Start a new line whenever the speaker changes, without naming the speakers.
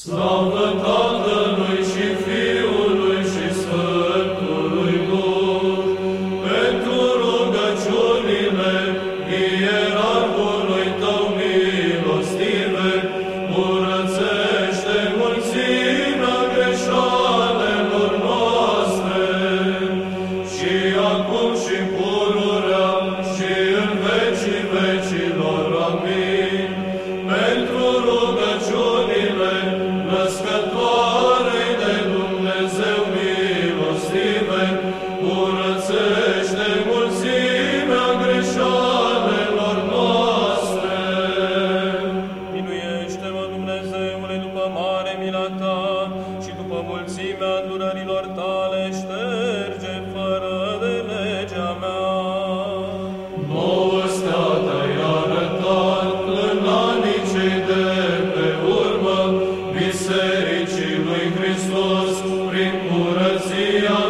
Slavă Tatălui și Fiului născătoarei de Dumnezeu milostive, curățește mulțimea greșalelor noastre.
Miluiește-mă, Dumnezeule, după mare mila ta și după mulțimea îndurărilor tale, șterge
Bisericii lui Hristos, prin curăția